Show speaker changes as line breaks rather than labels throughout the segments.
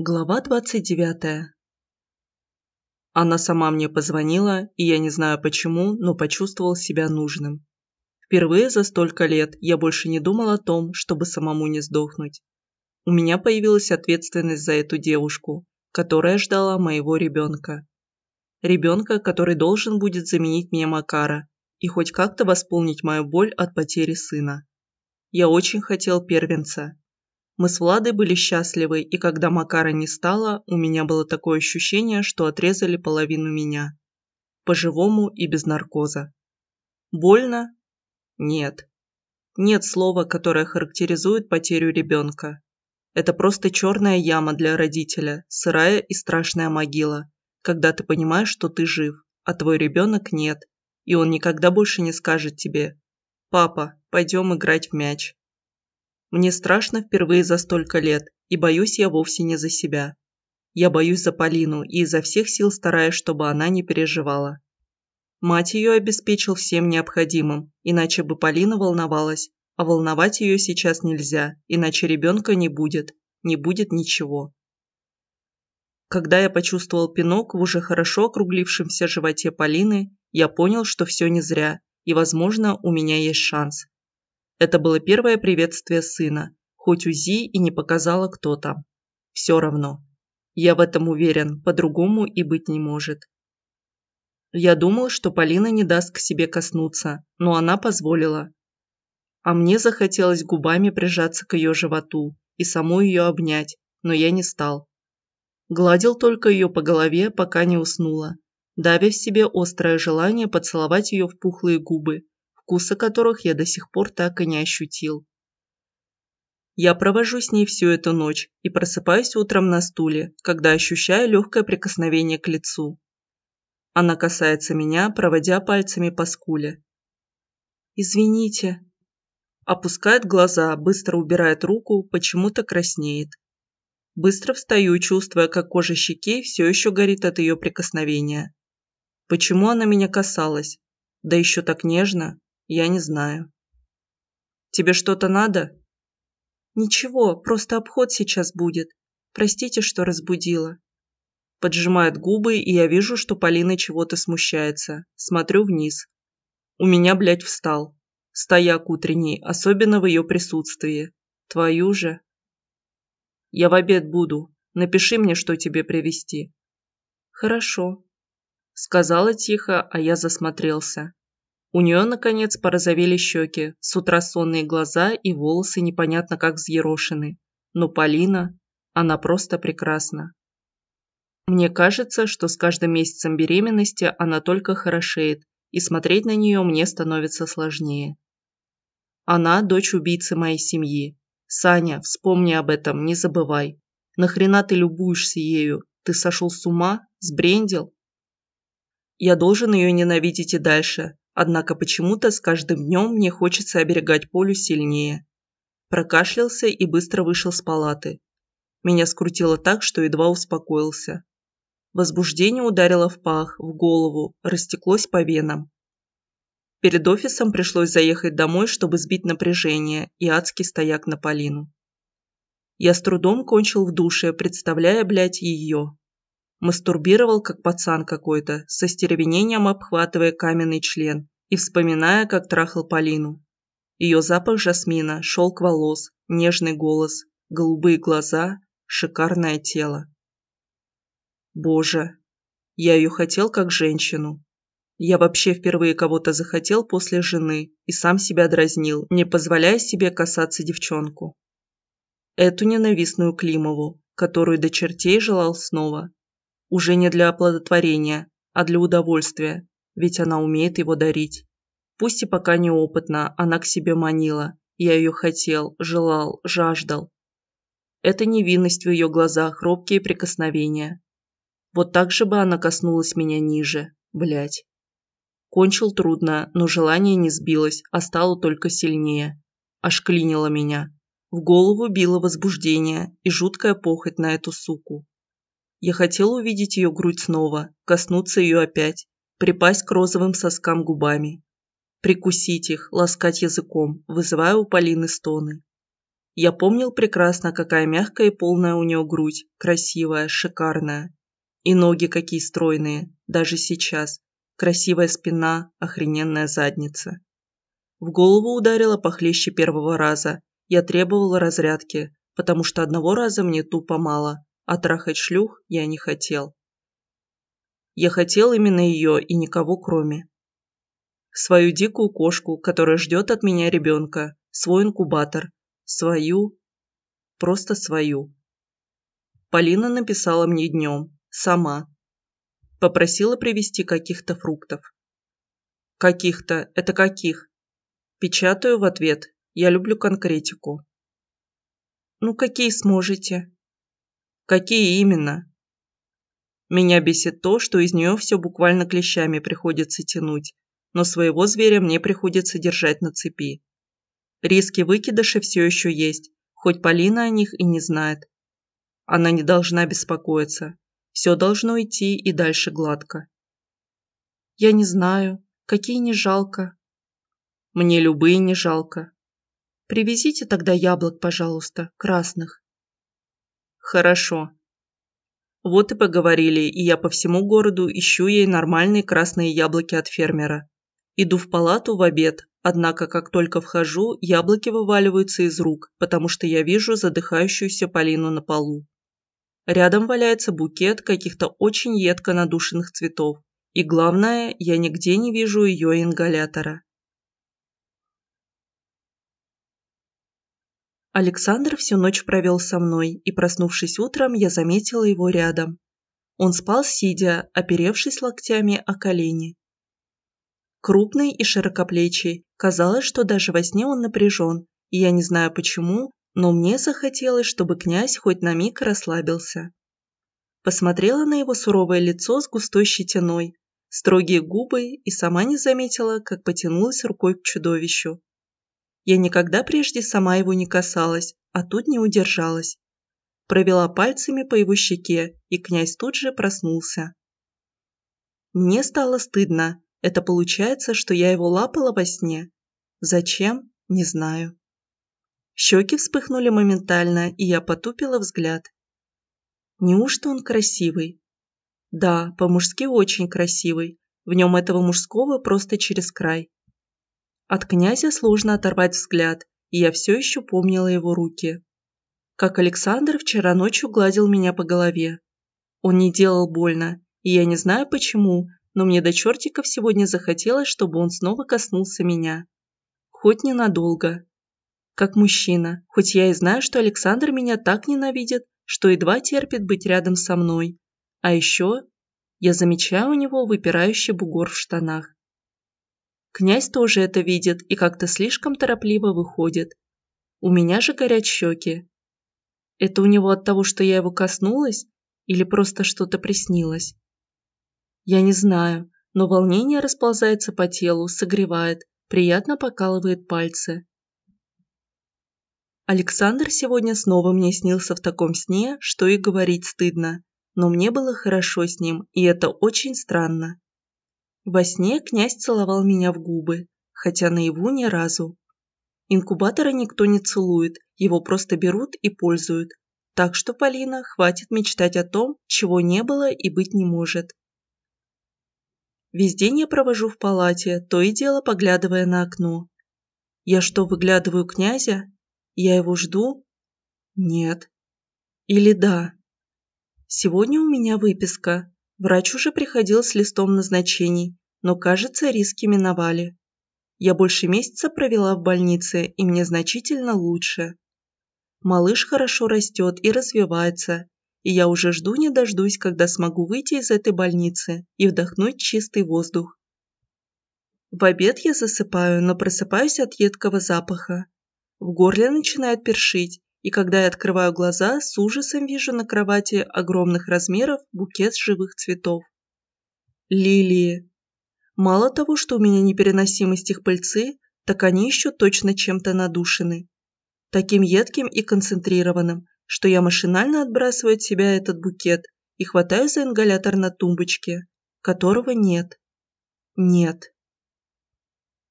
Глава 29. Она сама мне позвонила, и я не знаю почему, но почувствовал себя нужным. Впервые за столько лет я больше не думал о том, чтобы самому не сдохнуть. У меня появилась ответственность за эту девушку, которая ждала моего ребенка. Ребенка, который должен будет заменить мне Макара и хоть как-то восполнить мою боль от потери сына. Я очень хотел первенца, мы с Владой были счастливы, и когда Макара не стало, у меня было такое ощущение, что отрезали половину меня. По-живому и без наркоза. Больно? Нет. Нет слова, которое характеризует потерю ребенка. Это просто черная яма для родителя, сырая и страшная могила, когда ты понимаешь, что ты жив, а твой ребенок нет, и он никогда больше не скажет тебе «Папа, пойдем играть в мяч». Мне страшно впервые за столько лет, и боюсь я вовсе не за себя. Я боюсь за Полину и изо всех сил стараюсь, чтобы она не переживала. Мать ее обеспечил всем необходимым, иначе бы Полина волновалась, а волновать ее сейчас нельзя, иначе ребенка не будет, не будет ничего. Когда я почувствовал пинок в уже хорошо округлившемся животе Полины, я понял, что все не зря, и, возможно, у меня есть шанс. Это было первое приветствие сына, хоть УЗИ и не показала, кто там. Все равно. Я в этом уверен, по-другому и быть не может. Я думал, что Полина не даст к себе коснуться, но она позволила. А мне захотелось губами прижаться к ее животу и саму ее обнять, но я не стал. Гладил только ее по голове, пока не уснула, давя в себе острое желание поцеловать ее в пухлые губы, вкуса которых я до сих пор так и не ощутил. Я провожу с ней всю эту ночь и просыпаюсь утром на стуле, когда ощущаю легкое прикосновение к лицу. Она касается меня, проводя пальцами по скуле. «Извините». Опускает глаза, быстро убирает руку, почему-то краснеет. Быстро встаю, чувствуя, как кожа щеки все еще горит от ее прикосновения. Почему она меня касалась? Да еще так нежно. Я не знаю. Тебе что-то надо? Ничего, просто обход сейчас будет. Простите, что разбудила. Поджимает губы, и я вижу, что Полина чего-то смущается. Смотрю вниз. У меня, блядь, встал. Стояк утренний, особенно в ее присутствии. Твою же. Я в обед буду. Напиши мне, что тебе привезти. Хорошо. Сказала тихо, а я засмотрелся. У нее, наконец, порозовели щеки, с утра сонные глаза и волосы непонятно как взъерошены. Но Полина, она просто прекрасна. Мне кажется, что с каждым месяцем беременности она только хорошеет, и смотреть на нее мне становится сложнее. Она дочь убийцы моей семьи. Саня, вспомни об этом, не забывай. Нахрена ты любуешься ею? Ты сошел с ума? Сбрендил? Я должен ее ненавидеть и дальше, Однако почему-то с каждым днем мне хочется оберегать Полю сильнее. Прокашлялся и быстро вышел с палаты. Меня скрутило так, что едва успокоился. Возбуждение ударило в пах, в голову, растеклось по венам. Перед офисом пришлось заехать домой, чтобы сбить напряжение и адский стояк на Полину. Я с трудом кончил в душе, представляя, блядь, ее. Мастурбировал, как пацан какой-то, со стервенением обхватывая каменный член и вспоминая, как трахал Полину. Ее запах жасмина, шелк волос, нежный голос, голубые глаза, шикарное тело. Боже, я ее хотел как женщину. Я вообще впервые кого-то захотел после жены и сам себя дразнил, не позволяя себе касаться девчонку. Эту ненавистную Климову, которую до чертей желал снова, уже не для оплодотворения, а для удовольствия, ведь она умеет его дарить. Пусть и пока неопытна, она к себе манила. Я ее хотел, желал, жаждал. Это невинность в ее глазах, робкие прикосновения. Вот так же бы она коснулась меня ниже, блять. Кончил трудно, но желание не сбилось, а стало только сильнее. Аж клинило меня. В голову било возбуждение и жуткая похоть на эту суку. Я хотел увидеть ее грудь снова, коснуться ее опять, припасть к розовым соскам губами, прикусить их, ласкать языком, вызывая у Полины стоны. Я помнил прекрасно, какая мягкая и полная у нее грудь, красивая, шикарная. И ноги какие стройные, даже сейчас. Красивая спина, охрененная задница. В голову ударило похлеще первого раза. Я требовал разрядки, потому что одного раза мне тупо мало, а трахать шлюх я не хотел. Я хотел именно ее и никого кроме. Свою дикую кошку, которая ждет от меня ребенка, свой инкубатор, свою, просто свою. Полина написала мне днем, сама. Попросила привезти каких-то фруктов. Каких-то, это каких? Печатаю в ответ, я люблю конкретику. Ну какие сможете? Какие именно? Меня бесит то, что из нее все буквально клещами приходится тянуть, но своего зверя мне приходится держать на цепи. Риски выкидыша все еще есть, хоть Полина о них и не знает. Она не должна беспокоиться. Все должно идти и дальше гладко. Я не знаю, какие не жалко. Мне любые не жалко. Привезите тогда яблок, пожалуйста, красных. Хорошо. Вот и поговорили, и я по всему городу ищу ей нормальные красные яблоки от фермера. Иду в палату в обед, однако как только вхожу, яблоки вываливаются из рук, потому что я вижу задыхающуюся Полину на полу. Рядом валяется букет каких-то очень едко надушенных цветов. И главное, я нигде не вижу ее ингалятора. Александр всю ночь провел со мной, и, проснувшись утром, я заметила его рядом. Он спал сидя, оперевшись локтями о колени. Крупный и широкоплечий, казалось, что даже во сне он напряжен, и я не знаю почему, но мне захотелось, чтобы князь хоть на миг расслабился. Посмотрела на его суровое лицо с густой щетиной, строгие губы и сама не заметила, как потянулась рукой к чудовищу. Я никогда прежде сама его не касалась, а тут не удержалась. Провела пальцами по его щеке, и князь тут же проснулся. Мне стало стыдно. Это получается, что я его лапала во сне. Зачем? Не знаю. Щеки вспыхнули моментально, и я потупила взгляд. Неужто он красивый? Да, по-мужски очень красивый. В нем этого мужского просто через край. От князя сложно оторвать взгляд, и я все еще помнила его руки. Как Александр вчера ночью гладил меня по голове. Он не делал больно, и я не знаю почему, но мне до чертиков сегодня захотелось, чтобы он снова коснулся меня. Хоть ненадолго. Как мужчина, хоть я и знаю, что Александр меня так ненавидит, что едва терпит быть рядом со мной. А еще я замечаю у него выпирающий бугор в штанах. Князь тоже это видит и как-то слишком торопливо выходит. У меня же горят щеки. Это у него от того, что я его коснулась, или просто что-то приснилось? Я не знаю, но волнение расползается по телу, согревает, приятно покалывает пальцы. Александр сегодня снова мне снился в таком сне, что и говорить стыдно, но мне было хорошо с ним, и это очень странно. Во сне князь целовал меня в губы, хотя наяву ни разу. Инкубатора никто не целует, его просто берут и пользуют. Так что, Полина, хватит мечтать о том, чего не было и быть не может. Весь день я провожу в палате, то и дело поглядывая на окно. Я что, выглядываю князя? Я его жду? Нет. Или да? Сегодня у меня выписка, Врач уже приходил с листом назначений, но, кажется, риски миновали. Я больше месяца провела в больнице, и мне значительно лучше. Малыш хорошо растет и развивается, и я уже жду не дождусь, когда смогу выйти из этой больницы и вдохнуть чистый воздух. В обед я засыпаю, но просыпаюсь от едкого запаха. В горле начинает першить, и когда я открываю глаза, с ужасом вижу на кровати огромных размеров букет живых цветов. Лилии. Мало того, что у меня непереносимость их пыльцы, так они еще точно чем-то надушены. Таким едким и концентрированным, что я машинально отбрасываю от себя этот букет и хватаю за ингалятор на тумбочке, которого нет. Нет.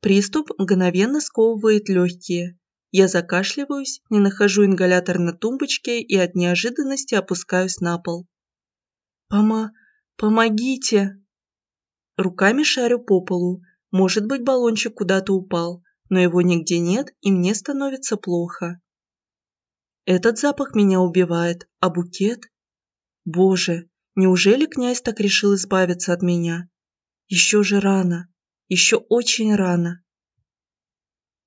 Приступ мгновенно сковывает легкие, Я закашливаюсь, не нахожу ингалятор на тумбочке и от неожиданности опускаюсь на пол. «Пома... помогите!» Руками шарю по полу. Может быть, баллончик куда-то упал, но его нигде нет, и мне становится плохо. Этот запах меня убивает, а букет? Боже, неужели князь так решил избавиться от меня? Еще же рано, еще очень рано.